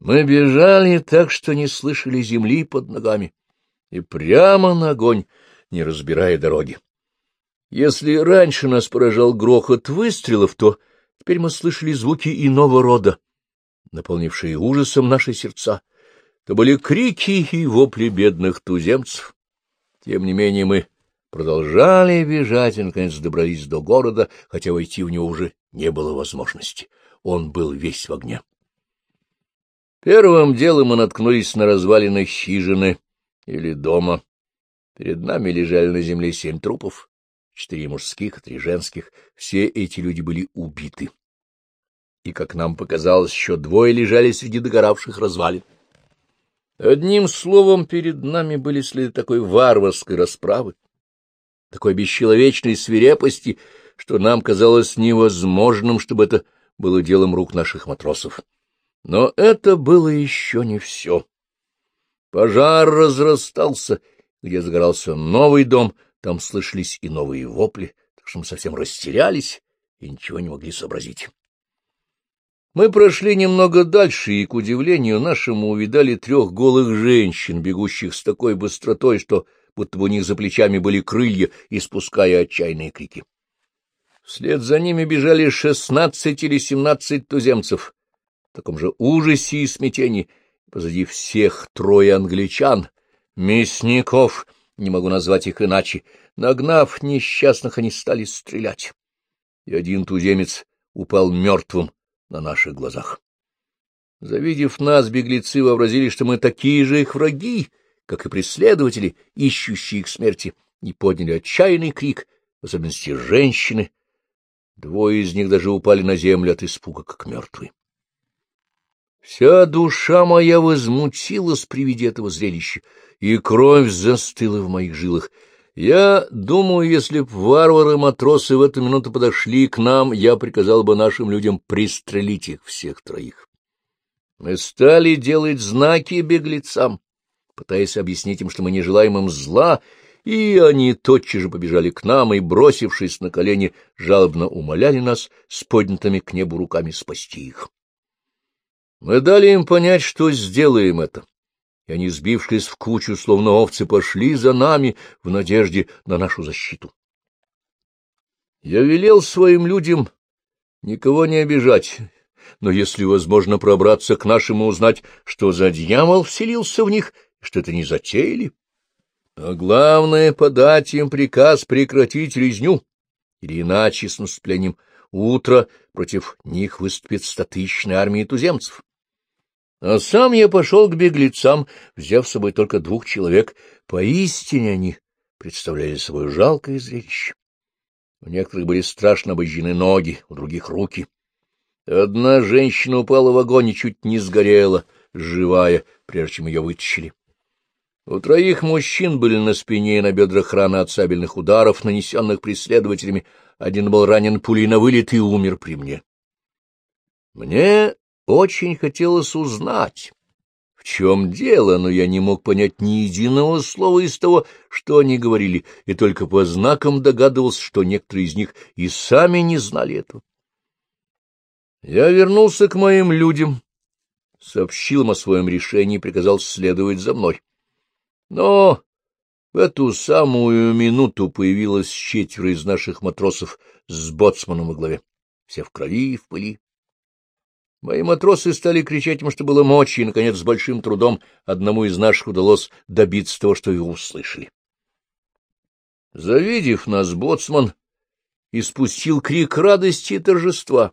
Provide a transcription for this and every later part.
Мы бежали так, что не слышали земли под ногами, и прямо на огонь, не разбирая дороги. Если раньше нас поражал грохот выстрелов, то теперь мы слышали звуки иного рода, наполнившие ужасом наши сердца. То были крики и вопли бедных туземцев. Тем не менее мы продолжали бежать и, наконец, добрались до города, хотя войти в него уже не было возможности. Он был весь в огне. Первым делом мы наткнулись на развалины хижины или дома. Перед нами лежали на земле семь трупов, четыре мужских три женских. Все эти люди были убиты. И, как нам показалось, еще двое лежали среди догоравших развалин. Одним словом, перед нами были следы такой варварской расправы, такой бесчеловечной свирепости, что нам казалось невозможным, чтобы это было делом рук наших матросов. Но это было еще не все. Пожар разрастался, где загорался новый дом, там слышались и новые вопли, так что мы совсем растерялись и ничего не могли сообразить. Мы прошли немного дальше, и, к удивлению нашему, увидали трех голых женщин, бегущих с такой быстротой, что будто бы у них за плечами были крылья, испуская отчаянные крики. Вслед за ними бежали шестнадцать или семнадцать туземцев, в таком же ужасе и смятении. Позади всех трое англичан, мясников, не могу назвать их иначе. Нагнав несчастных, они стали стрелять. И один туземец упал мертвым на наших глазах. Завидев нас, беглецы вообразили, что мы такие же их враги, как и преследователи, ищущие их смерти, и подняли отчаянный крик, в особенности женщины. Двое из них даже упали на землю от испуга, как мертвые. Вся душа моя возмутилась при виде этого зрелища, и кровь застыла в моих жилах. Я думаю, если б варвары-матросы в эту минуту подошли к нам, я приказал бы нашим людям пристрелить их всех троих. Мы стали делать знаки беглецам, пытаясь объяснить им, что мы не желаем им зла, и они тотчас же побежали к нам и, бросившись на колени, жалобно умоляли нас с поднятыми к небу руками спасти их. Мы дали им понять, что сделаем это, и они, сбившись в кучу, словно овцы, пошли за нами в надежде на нашу защиту. Я велел своим людям никого не обижать, но если возможно пробраться к нашему узнать, что за дьявол вселился в них, что это не затеяли, а главное — подать им приказ прекратить резню, или иначе с наступлением утра против них выступит стотысячная армия туземцев. А сам я пошел к беглецам, взяв с собой только двух человек. Поистине они представляли собой жалкое зрелище. У некоторых были страшно обожжены ноги, у других — руки. Одна женщина упала в огонь и чуть не сгорела, живая, прежде чем ее вытащили. У троих мужчин были на спине и на бедрах раны от сабельных ударов, нанесенных преследователями. Один был ранен пулей на вылет и умер при мне. Мне очень хотелось узнать, в чем дело, но я не мог понять ни единого слова из того, что они говорили, и только по знакам догадывался, что некоторые из них и сами не знали этого. Я вернулся к моим людям, сообщил им о своем решении и приказал следовать за мной. Но в эту самую минуту появилось четверо из наших матросов с боцманом во главе, все в крови и в пыли. Мои матросы стали кричать им, что было мочи, и, наконец, с большим трудом одному из наших удалось добиться того, что его услышали. Завидев нас, боцман испустил крик радости и торжества.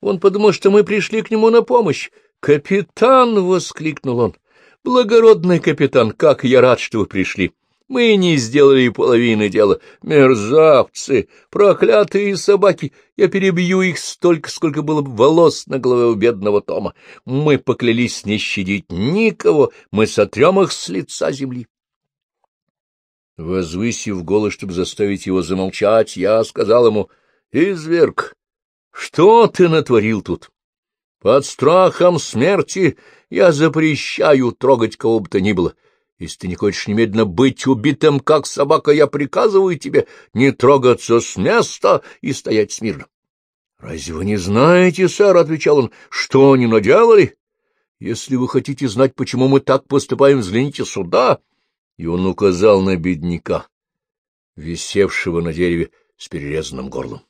Он подумал, что мы пришли к нему на помощь. «Капитан!» — воскликнул он. «Благородный капитан, как я рад, что вы пришли! Мы не сделали и половины дела. Мерзавцы, проклятые собаки! Я перебью их столько, сколько было бы волос на голове у бедного Тома. Мы поклялись не щадить никого, мы сотрем их с лица земли. Возвысив голос, чтобы заставить его замолчать, я сказал ему, — Изверг, что ты натворил тут? Под страхом смерти я запрещаю трогать кого бы то ни было. — если ты не хочешь немедленно быть убитым, как собака, я приказываю тебе не трогаться с места и стоять смирно. — Разве вы не знаете, сэр, — отвечал он, — что они наделали? Если вы хотите знать, почему мы так поступаем, взгляните сюда. И он указал на бедняка, висевшего на дереве с перерезанным горлом.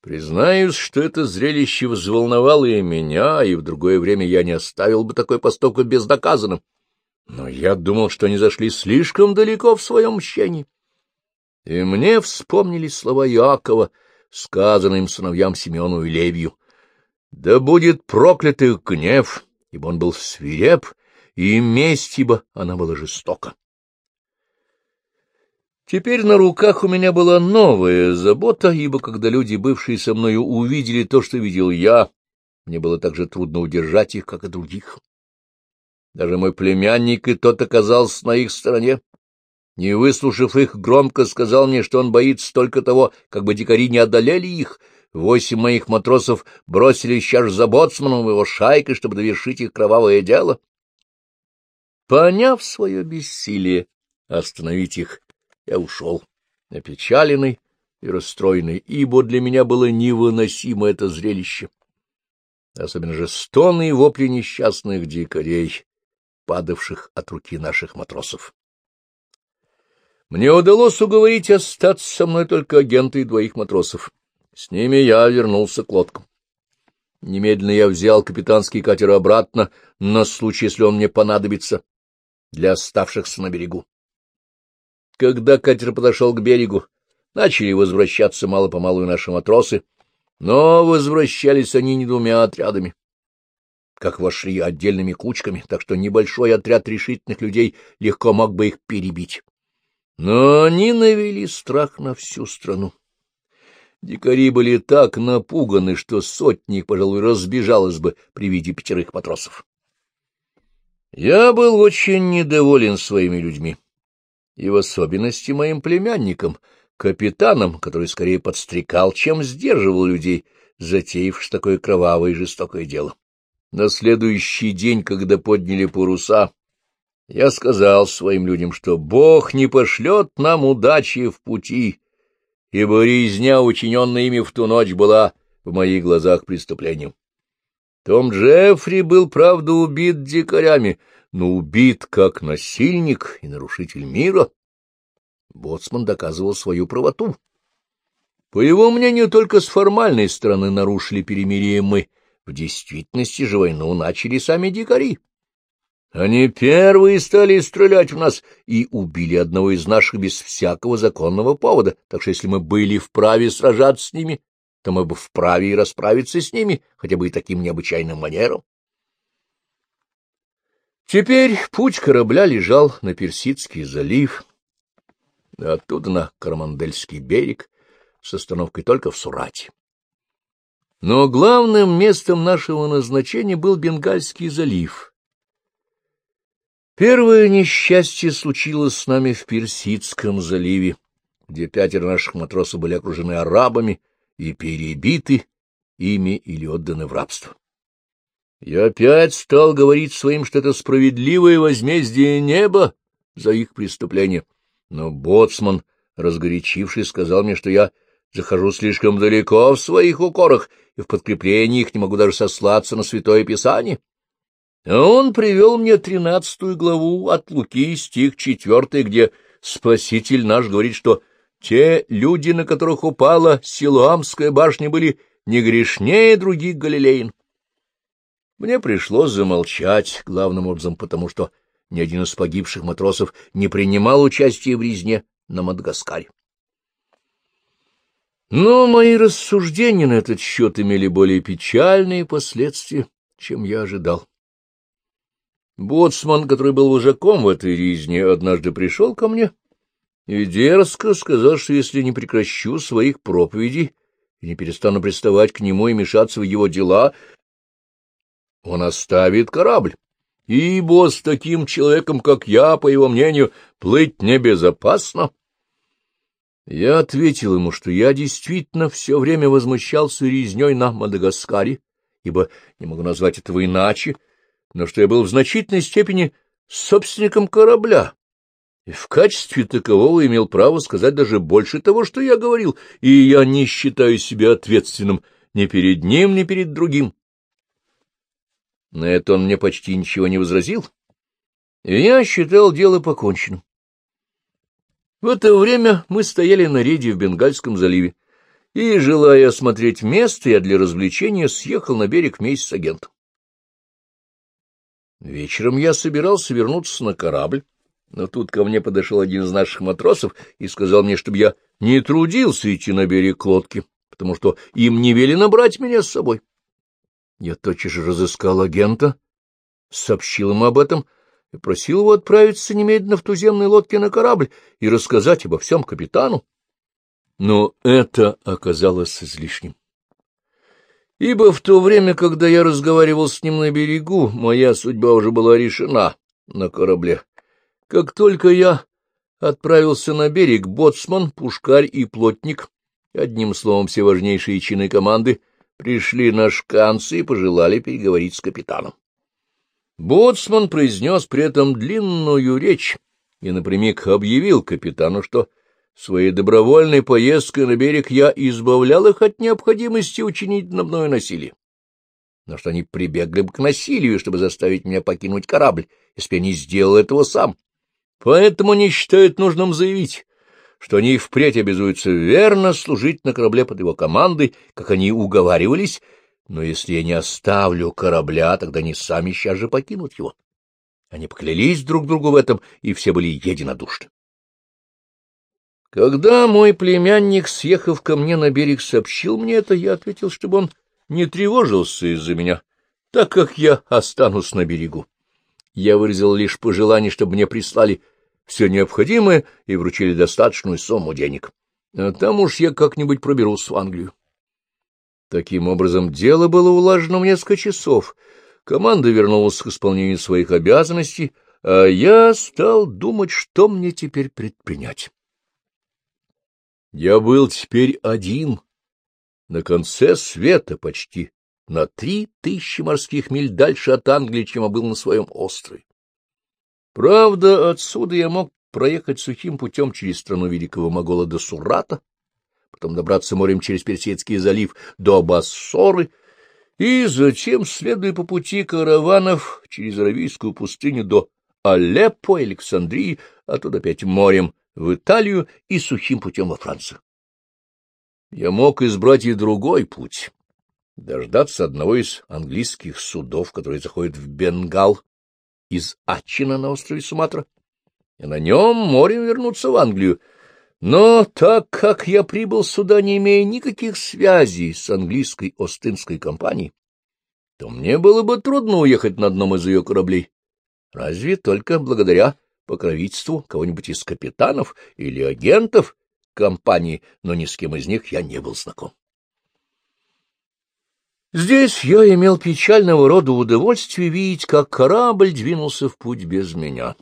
Признаюсь, что это зрелище взволновало и меня, и в другое время я не оставил бы такой поступок бездоказанным. Но я думал, что они зашли слишком далеко в своем мщении. И мне вспомнились слова Якова, сказанные им сыновьям Симеону и Левию. «Да будет проклят их гнев, ибо он был свиреп, и месть, ибо она была жестока». Теперь на руках у меня была новая забота, ибо когда люди, бывшие со мною, увидели то, что видел я, мне было так же трудно удержать их, как и других. Даже мой племянник и тот оказался на их стороне. Не выслушав их, громко сказал мне, что он боится только того, как бы дикари не одолели их. Восемь моих матросов бросились сейчас за боцманом его шайкой, чтобы довершить их кровавое дело. Поняв свое бессилие остановить их, я ушел, опечаленный и расстроенный, ибо для меня было невыносимо это зрелище. Особенно же стоны и вопли несчастных дикарей, падавших от руки наших матросов. Мне удалось уговорить остаться со мной только агента и двоих матросов. С ними я вернулся к лодкам. Немедленно я взял капитанский катер обратно, на случай, если он мне понадобится, для оставшихся на берегу. Когда катер подошел к берегу, начали возвращаться мало-помалу наши матросы, но возвращались они не двумя отрядами, как вошли отдельными кучками, так что небольшой отряд решительных людей легко мог бы их перебить. Но они навели страх на всю страну. Дикари были так напуганы, что сотник, пожалуй, разбежалась бы при виде пятерых матросов. Я был очень недоволен своими людьми и в особенности моим племянником, капитаном, который скорее подстрекал, чем сдерживал людей, затеявших такое кровавое и жестокое дело. На следующий день, когда подняли паруса, я сказал своим людям, что Бог не пошлет нам удачи в пути, ибо резня, учиненная ими в ту ночь, была в моих глазах преступлением. Том Джеффри был, правда, убит дикарями, но убит как насильник и нарушитель мира. Боцман доказывал свою правоту. По его мнению, только с формальной стороны нарушили перемирие мы. В действительности же войну начали сами дикари. Они первые стали стрелять в нас и убили одного из наших без всякого законного повода, так что если мы были вправе сражаться с ними, то мы бы вправе и расправиться с ними, хотя бы и таким необычайным манером. Теперь путь корабля лежал на Персидский залив, оттуда на Кармандельский берег, с остановкой только в Сурате. Но главным местом нашего назначения был Бенгальский залив. Первое несчастье случилось с нами в Персидском заливе, где пятеро наших матросов были окружены арабами и перебиты ими или отданы в рабство. Я опять стал говорить своим, что это справедливое возмездие неба за их преступление. Но боцман, разгорячившись, сказал мне, что я захожу слишком далеко в своих укорах, и в подкреплении их не могу даже сослаться на Святое Писание. Он привел мне тринадцатую главу от Луки, стих четвертый, где Спаситель наш говорит, что те люди, на которых упала Силуамская башня, были не грешнее других галилеин. Мне пришлось замолчать, главным образом потому, что ни один из погибших матросов не принимал участия в резне на Мадагаскаре. Но мои рассуждения на этот счет имели более печальные последствия, чем я ожидал. Боцман, который был вожаком в этой резне, однажды пришел ко мне и дерзко сказал, что если не прекращу своих проповедей и не перестану приставать к нему и мешаться в его дела, он оставит корабль, ибо с таким человеком, как я, по его мнению, плыть небезопасно. Я ответил ему, что я действительно все время возмущался резней на Мадагаскаре, ибо не могу назвать этого иначе, но что я был в значительной степени собственником корабля, и в качестве такового имел право сказать даже больше того, что я говорил, и я не считаю себя ответственным ни перед ним, ни перед другим. На это он мне почти ничего не возразил, и я считал дело поконченным. В это время мы стояли на рейде в Бенгальском заливе, и, желая осмотреть место, я для развлечения съехал на берег вместе с агентом. Вечером я собирался вернуться на корабль, но тут ко мне подошел один из наших матросов и сказал мне, чтобы я не трудился идти на берег лодки, потому что им не велено брать меня с собой. Я тотчас же разыскал агента, сообщил ему об этом и просил его отправиться немедленно в туземной лодке на корабль и рассказать обо всем капитану. Но это оказалось излишним. Ибо в то время, когда я разговаривал с ним на берегу, моя судьба уже была решена на корабле. Как только я отправился на берег, боцман, пушкарь и плотник, одним словом, все важнейшие чины команды, пришли на шканцы и пожелали переговорить с капитаном. Боцман произнес при этом длинную речь и напрямик объявил капитану, что своей добровольной поездкой на берег я избавлял их от необходимости учинить на мною насилие. Но что они прибегли бы к насилию, чтобы заставить меня покинуть корабль, если бы я не сделал этого сам. Поэтому они считают нужным заявить, что они и впредь обязуются верно служить на корабле под его командой, как они уговаривались, но если я не оставлю корабля, тогда они сами сейчас же покинут его. Они поклялись друг другу в этом, и все были единодушны. Когда мой племянник, съехав ко мне на берег, сообщил мне это, я ответил, чтобы он не тревожился из-за меня, так как я останусь на берегу. Я выразил лишь пожелание, чтобы мне прислали все необходимое и вручили достаточную сумму денег. А там уж я как-нибудь проберусь в Англию. Таким образом, дело было улажено в несколько часов. Команда вернулась к исполнению своих обязанностей, а я стал думать, что мне теперь предпринять. Я был теперь один, на конце света почти, на три тысячи морских миль дальше от Англии, чем я был на своем острове. Правда, отсюда я мог проехать сухим путем через страну великого Могола до Сурата, потом добраться морем через Персидский залив до Бассоры, и затем, следуя по пути караванов через Аравийскую пустыню до Алеппо, Александрии, а туда опять морем в Италию и сухим путем во Францию. Я мог избрать и другой путь, дождаться одного из английских судов, который заходит в Бенгал из Ачина на острове Суматра, и на нем морем вернуться в Англию. Но так как я прибыл сюда, не имея никаких связей с английской Остинской компанией, то мне было бы трудно уехать на одном из ее кораблей, разве только благодаря покровительству кого-нибудь из капитанов или агентов компании, но ни с кем из них я не был знаком. Здесь я имел печального рода удовольствие видеть, как корабль двинулся в путь без меня.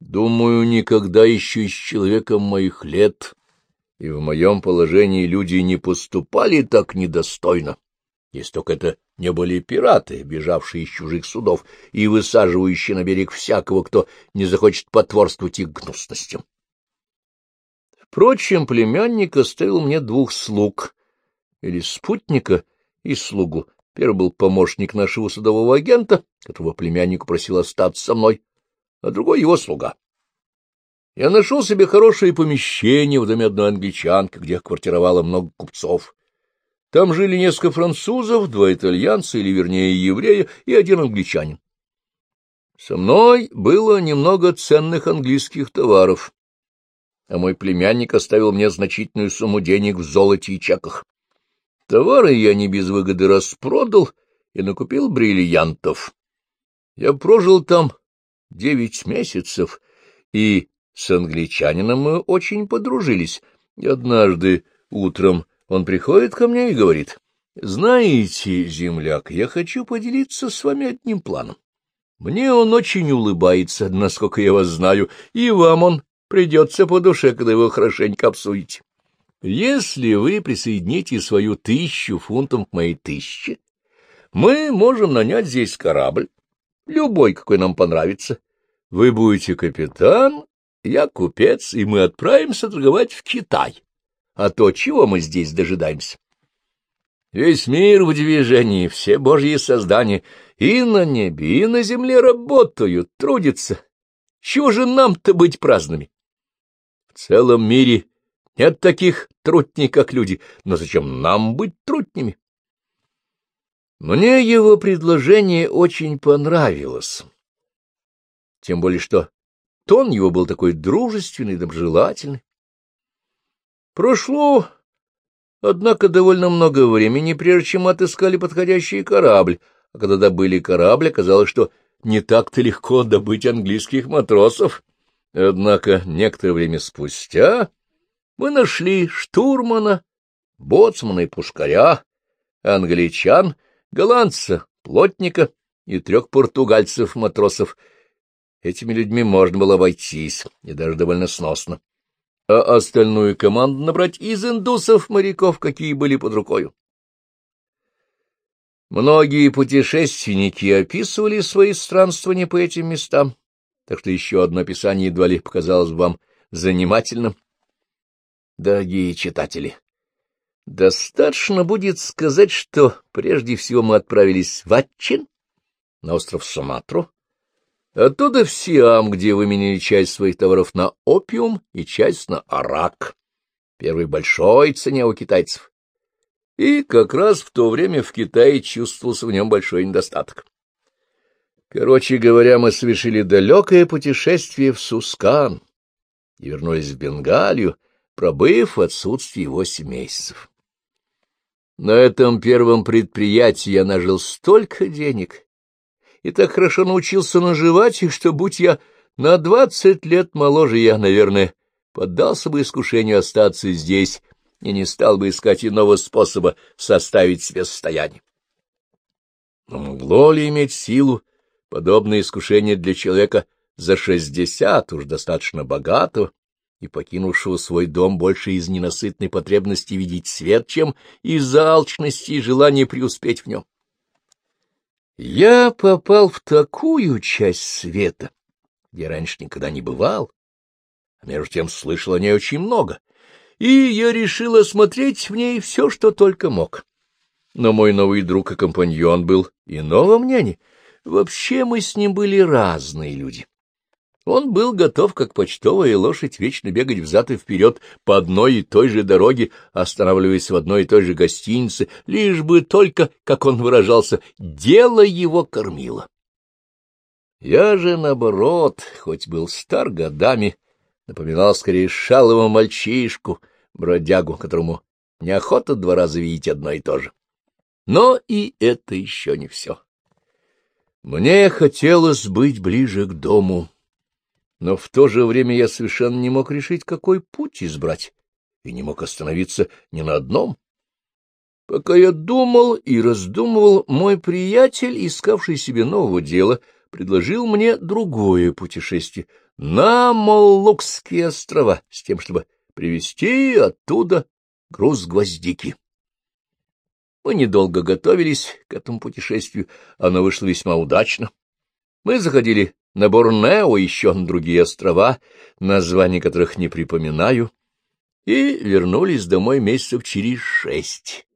Думаю, никогда еще с человеком моих лет и в моем положении люди не поступали так недостойно, если только это не были пираты, бежавшие из чужих судов и высаживающие на берег всякого, кто не захочет потворствовать их гнусностям. Впрочем, племянник оставил мне двух слуг, или спутника и слугу. Первый был помощник нашего судового агента, которого племянник просил остаться со мной, а другой — его слуга. Я нашел себе хорошее помещение в доме одной англичанки, где квартировало много купцов. Там жили несколько французов, два итальянца, или, вернее, еврея, и один англичанин. Со мной было немного ценных английских товаров, а мой племянник оставил мне значительную сумму денег в золоте и чеках. Товары я не без выгоды распродал и накупил бриллиантов. Я прожил там девять месяцев, и с англичанином мы очень подружились. И однажды утром он приходит ко мне и говорит, «Знаете, земляк, я хочу поделиться с вами одним планом. Мне он очень улыбается, насколько я вас знаю, и вам он придется по душе, когда его хорошенько обсудите. Если вы присоедините свою тысячу фунтов к моей тысяче, мы можем нанять здесь корабль, любой, какой нам понравится. Вы будете капитан, я купец, и мы отправимся торговать в Китай. А то, чего мы здесь дожидаемся? Весь мир в движении, все божьи создания, и на небе, и на земле работают, трудятся. Чего же нам-то быть праздными? В целом мире нет таких трутней, как люди, но зачем нам быть трутнями? Мне его предложение очень понравилось. Тем более, что тон его был такой дружественный, доброжелательный. Прошло, однако, довольно много времени, прежде чем отыскали подходящий корабль, а когда добыли корабль, оказалось, что не так-то легко добыть английских матросов. Однако некоторое время спустя мы нашли штурмана, боцмана и пушкаря, англичан, голландца, плотника и трех португальцев-матросов. Этими людьми можно было обойтись, и даже довольно сносно. А остальную команду набрать из индусов-моряков, какие были под рукою. Многие путешественники описывали свои странствования по этим местам, так что еще одно описание едва ли показалось вам занимательным. Дорогие читатели, достаточно будет сказать, что прежде всего мы отправились в Атчин, на остров Суматру, оттуда в Сиам, где выменили часть своих товаров на опиум и часть на арак, первой большой цене у китайцев. И как раз в то время в Китае чувствовался в нем большой недостаток. Короче говоря, мы совершили далекое путешествие в Сускан и вернулись в Бенгалию, пробыв в отсутствии восемь месяцев. На этом первом предприятии я нажил столько денег и так хорошо научился наживать их, что, будь я на двадцать лет моложе, я, наверное, поддался бы искушению остаться здесь и не стал бы искать иного способа составить себе состояние. Но могло ли иметь силу подобное искушение для человека за шестьдесят, уж достаточно богатого и покинувшего свой дом больше из ненасытной потребности видеть свет, чем из-за алчности и желания преуспеть в нем? Я попал в такую часть света, где раньше никогда не бывал, а между тем слышал о ней очень много — и я решил осмотреть в ней все, что только мог. Но мой новый друг и компаньон был иного мнения. Вообще мы с ним были разные люди. Он был готов, как почтовая лошадь, вечно бегать взад и вперед по одной и той же дороге, останавливаясь в одной и той же гостинице, лишь бы только, как он выражался, дело его кормило. Я же, наоборот, хоть был стар годами, напоминал скорее шалого мальчишку, бродягу, которому неохота два раза видеть одно и то же. Но и это еще не все. Мне хотелось быть ближе к дому, но в то же время я совершенно не мог решить, какой путь избрать, и не мог остановиться ни на одном. Пока я думал и раздумывал, мой приятель, искавший себе нового дела, предложил мне другое путешествие — на Моллукские острова, с тем, чтобы привезти оттуда груз гвоздики. Мы недолго готовились к этому путешествию, оно вышло весьма удачно. Мы заходили на Борнео, еще на другие острова, названия которых не припоминаю, и вернулись домой месяцев через шесть.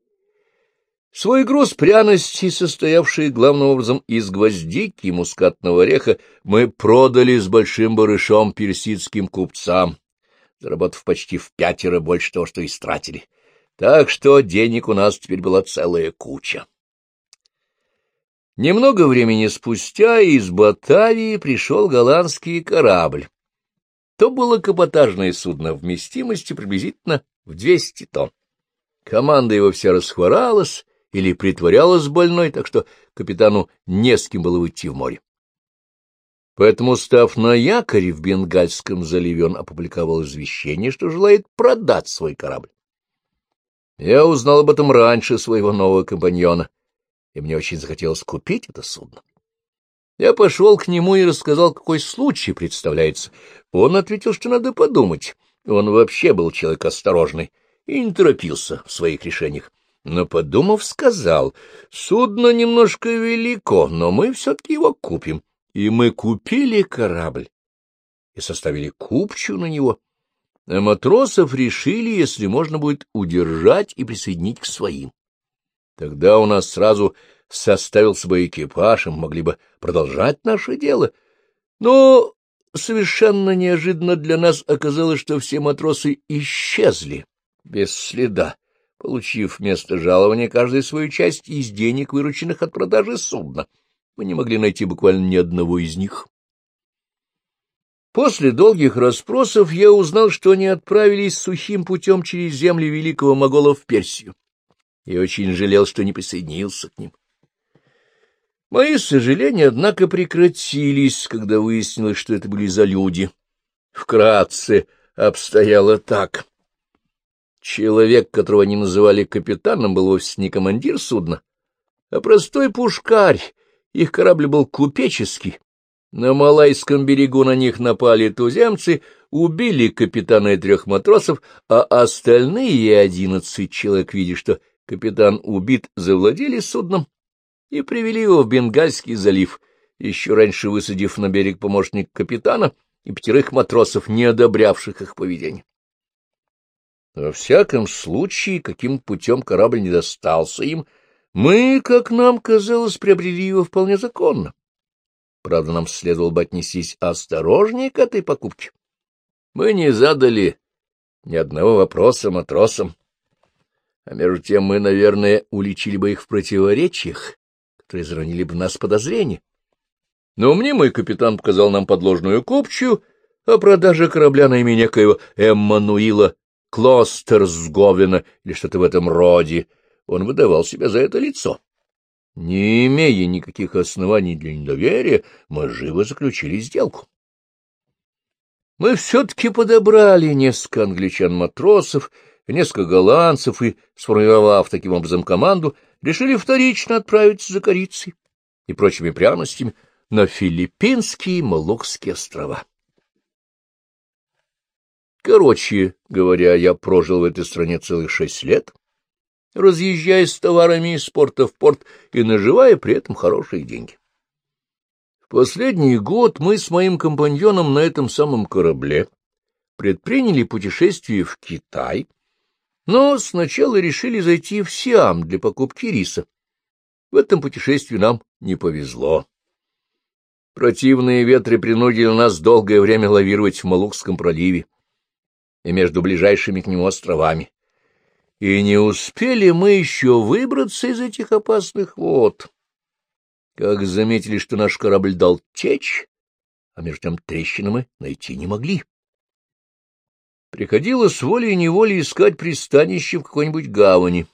Свой груз пряностей, состоявший главным образом из гвоздики и мускатного ореха, мы продали с большим барышом персидским купцам, заработав почти в пятеро больше того, что истратили. Так что денег у нас теперь была целая куча. Немного времени спустя из Батавии пришел голландский корабль. То было каботажное судно вместимостью приблизительно в 200 тонн. Команда его вся расхворалась, или притворялась больной, так что капитану не с кем было уйти в море. Поэтому, став на якоре в Бенгальском заливе, он опубликовал извещение, что желает продать свой корабль. Я узнал об этом раньше своего нового компаньона, и мне очень захотелось купить это судно. Я пошел к нему и рассказал, какой случай представляется. Он ответил, что надо подумать. Он вообще был человек осторожный и не торопился в своих решениях но, подумав, сказал, судно немножко велико, но мы все-таки его купим. И мы купили корабль и составили купчу на него. А матросов решили, если можно будет удержать и присоединить к своим. Тогда у нас сразу составил свой экипаж, и мы могли бы продолжать наше дело. Но совершенно неожиданно для нас оказалось, что все матросы исчезли без следа, получив вместо жалования каждую свою часть из денег, вырученных от продажи судна. Мы не могли найти буквально ни одного из них. После долгих расспросов я узнал, что они отправились сухим путем через земли великого Могола в Персию, и очень жалел, что не присоединился к ним. Мои сожаления, однако, прекратились, когда выяснилось, что это были за люди. Вкратце обстояло так. Человек, которого они называли капитаном, был вовсе не командир судна, а простой пушкарь. Их корабль был купеческий, на Малайском берегу на них напали туземцы, убили капитана и трех матросов, а остальные одиннадцать человек, видя, что капитан убит, завладели судном и привели его в Бенгальский залив, еще раньше высадив на берег помощник капитана и пятерых матросов, не одобрявших их поведение. Во всяком случае, каким путем корабль не достался им, мы, как нам казалось, приобрели его вполне законно. Правда, нам следовало бы отнестись осторожнее к этой покупке. Мы не задали ни одного вопроса матросам, а между тем мы, наверное, уличили бы их в противоречиях, которые заронили бы в нас подозрения. Но мне мой капитан показал нам подложную купчую о продаже корабля на имя некоего Эммануила Клостерсговина или что-то в этом роде. Он выдавал себя за это лицо. Не имея никаких оснований для недоверия, мы живо заключили сделку. Мы все-таки подобрали несколько англичан-матросов, несколько голландцев и, сформировав таким образом команду, решили вторично отправиться за корицей и прочими пряностями на филиппинские Малукские острова. Короче говоря, я прожил в этой стране целых шесть лет, разъезжая с товарами из порта в порт и наживая при этом хорошие деньги. В последний год мы с моим компаньоном на этом самом корабле предприняли путешествие в Китай, но сначала решили зайти в Сиам для покупки риса. В этом путешествии нам не повезло. Противные ветры принудили нас долгое время лавировать в Малукском проливе и между ближайшими к нему островами. И не успели мы еще выбраться из этих опасных вод. Как заметили, что наш корабль дал течь, а между тем трещины мы найти не могли. Приходилось волей-неволей искать пристанище в какой-нибудь гавани.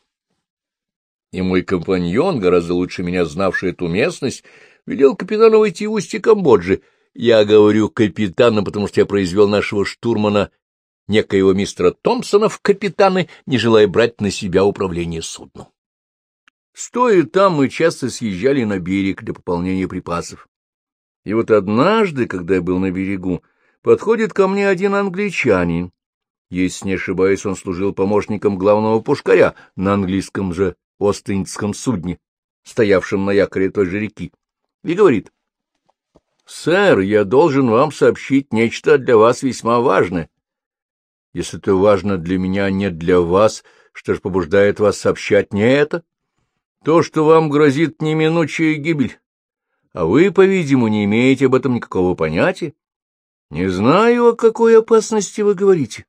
И мой компаньон, гораздо лучше меня знавший эту местность, велел капитану войти в устье Камбоджи. Я говорю капитану, потому что я произвел нашего штурмана некоего мистера Томпсона в капитаны, не желая брать на себя управление судном. Стоя там, мы часто съезжали на берег для пополнения припасов. И вот однажды, когда я был на берегу, подходит ко мне один англичанин. Если не ошибаюсь, он служил помощником главного пушкаря на английском же Остинском судне, стоявшем на якоре той же реки, и говорит, «Сэр, я должен вам сообщить нечто для вас весьма важное. Если это важно для меня, а не для вас, что же побуждает вас сообщать мне это? То, что вам грозит неминучая гибель, а вы, по-видимому, не имеете об этом никакого понятия. Не знаю, о какой опасности вы говорите.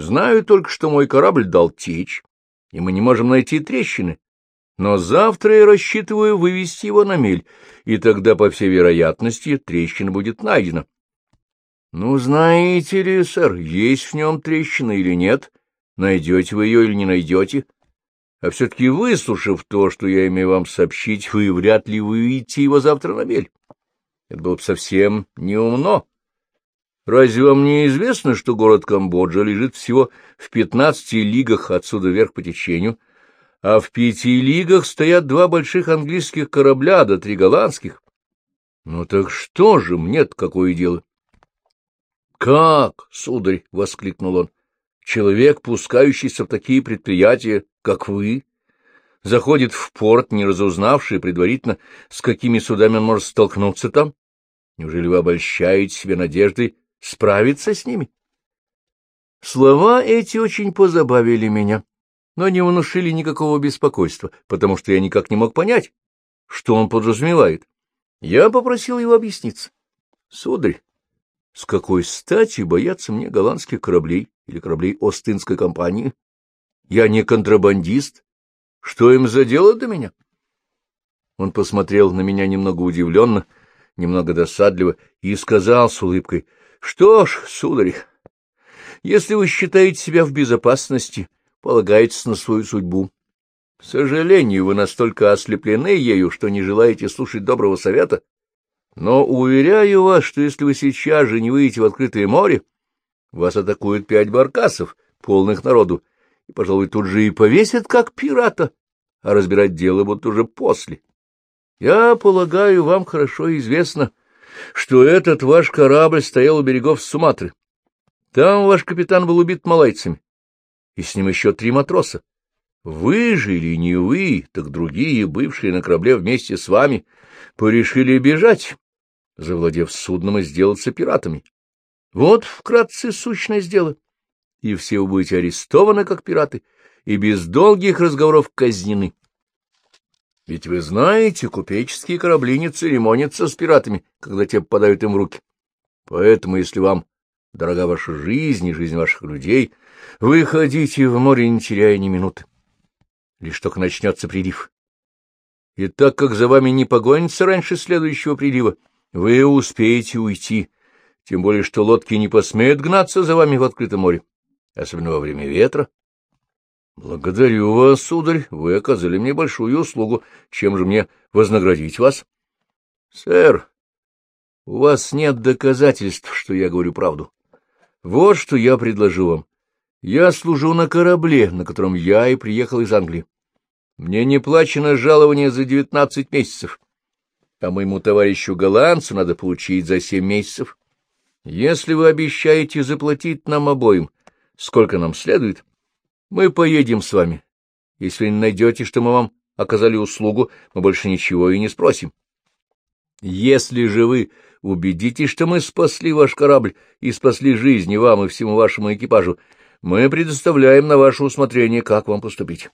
Знаю только, что мой корабль дал течь, и мы не можем найти трещины. Но завтра я рассчитываю вывести его на мель, и тогда, по всей вероятности, трещина будет найдена. — Ну, знаете ли, сэр, есть в нем трещина или нет, найдете вы ее или не найдете. А все-таки выслушав то, что я имею вам сообщить, вы вряд ли выведете его завтра на бель. Это было бы совсем неумно. Разве вам не известно, что город Камбоджа лежит всего в пятнадцати лигах отсюда вверх по течению, а в пяти лигах стоят два больших английских корабля да три голландских? Ну так что же мне-то какое дело? Как, сударь, — воскликнул он, — человек, пускающийся в такие предприятия, как вы, заходит в порт, не разузнавший предварительно, с какими судами он может столкнуться там? Неужели вы обольщаете себе надеждой справиться с ними? Слова эти очень позабавили меня, но не внушили никакого беспокойства, потому что я никак не мог понять, что он подразумевает. Я попросил его объясниться. — Сударь, с какой стати бояться мне голландских кораблей или кораблей Остинской компании? Я не контрабандист. Что им за дело до меня? Он посмотрел на меня немного удивленно, немного досадливо и сказал с улыбкой, — Что ж, сударь, если вы считаете себя в безопасности, полагаетесь на свою судьбу. К сожалению, вы настолько ослеплены ею, что не желаете слушать доброго совета. Но уверяю вас, что если вы сейчас же не выйдете в открытое море, вас атакуют пять баркасов, полных народу, и, пожалуй, тут же и повесят как пирата, а разбирать дело будут уже после. Я полагаю, вам хорошо известно, что этот ваш корабль стоял у берегов Суматры. Там ваш капитан был убит малайцами, и с ним еще три матроса. Вы же или не вы, так другие, бывшие на корабле вместе с вами, порешили бежать, завладев судном и сделаться пиратами. Вот вкратце сущность дела. И все вы будете арестованы как пираты и без долгих разговоров казнены. Ведь вы знаете, купеческие корабли не церемонятся с пиратами, когда те попадают им в руки. Поэтому, если вам дорога ваша жизнь и жизнь ваших людей, выходите в море, не теряя ни минуты. Лишь только начнется прилив. И так как за вами не погонится раньше следующего прилива, вы успеете уйти, тем более что лодки не посмеют гнаться за вами в открытом море, особенно во время ветра. Благодарю вас, сударь, вы оказали мне большую услугу. Чем же мне вознаградить вас? Сэр, у вас нет доказательств, что я говорю правду. Вот что я предложу вам. Я служу на корабле, на котором я и приехал из Англии. Мне не плачено жалование за девятнадцать месяцев, а моему товарищу-голландцу надо получить за семь месяцев. Если вы обещаете заплатить нам обоим, сколько нам следует, мы поедем с вами. Если не найдете, что мы вам оказали услугу, мы больше ничего и не спросим. Если же вы убедитесь, что мы спасли ваш корабль и спасли жизни вам и всему вашему экипажу, мы предоставляем на ваше усмотрение, как вам поступить.